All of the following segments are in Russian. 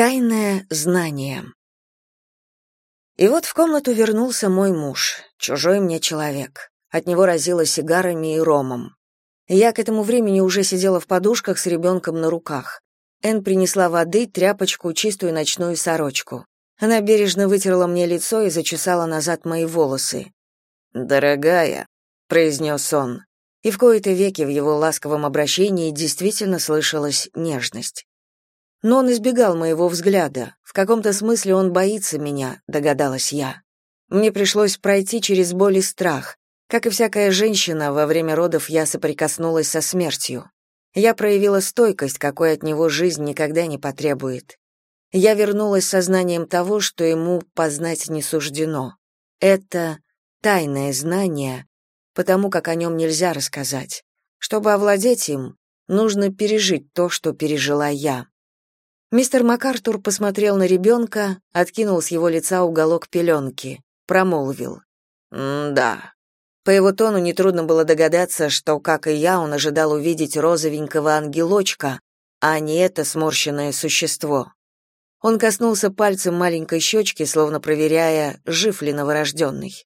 Тайное знание. И вот в комнату вернулся мой муж, чужой мне человек. От него разило сигарами и ромом. Я к этому времени уже сидела в подушках с ребенком на руках. Эн принесла воды, тряпочку, чистую ночную сорочку. Она бережно вытерла мне лицо и зачесала назад мои волосы. «Дорогая», — произнес он, и в кои-то веки в его ласковом обращении действительно слышалась нежность. Но он избегал моего взгляда. В каком-то смысле он боится меня, догадалась я. Мне пришлось пройти через боль и страх. Как и всякая женщина, во время родов я соприкоснулась со смертью. Я проявила стойкость, какой от него жизнь никогда не потребует. Я вернулась сознанием того, что ему познать не суждено. Это тайное знание, потому как о нем нельзя рассказать. Чтобы овладеть им, нужно пережить то, что пережила я. Мистер МакАртур посмотрел на ребенка, откинул с его лица уголок пеленки, промолвил. «Да». По его тону нетрудно было догадаться, что, как и я, он ожидал увидеть розовенького ангелочка, а не это сморщенное существо. Он коснулся пальцем маленькой щечки, словно проверяя, жив ли новорожденный.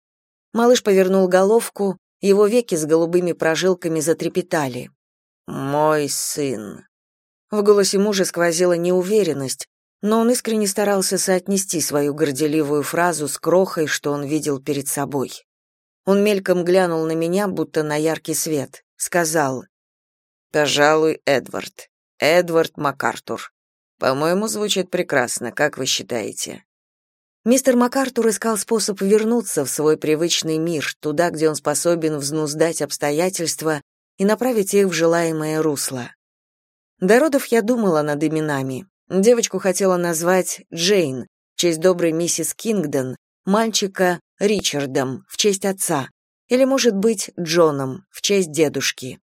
Малыш повернул головку, его веки с голубыми прожилками затрепетали. «Мой сын», в голосе мужа сквозила неуверенность, но он искренне старался соотнести свою горделивую фразу с крохой, что он видел перед собой. Он мельком глянул на меня, будто на яркий свет, сказал: "Пожалуй, Эдвард. Эдвард МакАртур. По-моему, звучит прекрасно, как вы считаете?" Мистер МакАртур искал способ вернуться в свой привычный мир, туда, где он способен взнуздать обстоятельства и направить их в желаемое русло. До родов я думала над именами. Девочку хотела назвать Джейн, в честь доброй миссис Кингдон, мальчика Ричардом, в честь отца, или, может быть, Джоном, в честь дедушки.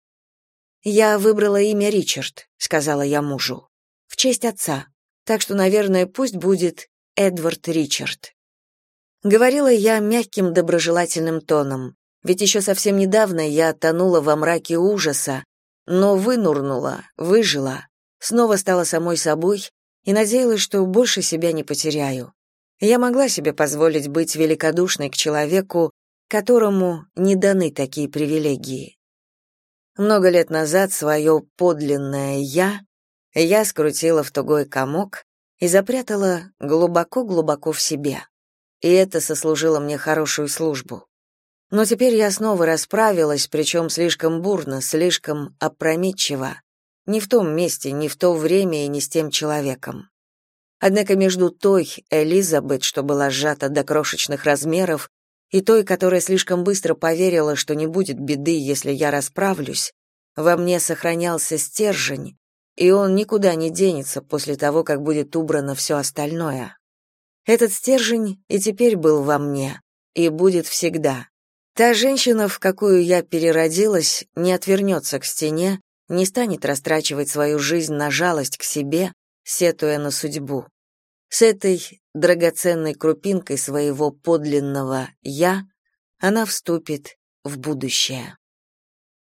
«Я выбрала имя Ричард», — сказала я мужу, — «в честь отца, так что, наверное, пусть будет Эдвард Ричард». Говорила я мягким доброжелательным тоном, ведь еще совсем недавно я тонула во мраке ужаса, но вынурнула, выжила, снова стала самой собой и надеялась, что больше себя не потеряю. Я могла себе позволить быть великодушной к человеку, которому не даны такие привилегии. Много лет назад свое подлинное «я» я скрутила в тугой комок и запрятала глубоко-глубоко в себе. И это сослужило мне хорошую службу. Но теперь я снова расправилась, причем слишком бурно, слишком опрометчиво. Не в том месте, не в то время и не с тем человеком. Однако между той Элизабет, что была сжата до крошечных размеров, и той, которая слишком быстро поверила, что не будет беды, если я расправлюсь, во мне сохранялся стержень, и он никуда не денется после того, как будет убрано все остальное. Этот стержень и теперь был во мне, и будет всегда. Та женщина, в какую я переродилась, не отвернется к стене, не станет растрачивать свою жизнь на жалость к себе, сетуя на судьбу. С этой драгоценной крупинкой своего подлинного «я» она вступит в будущее.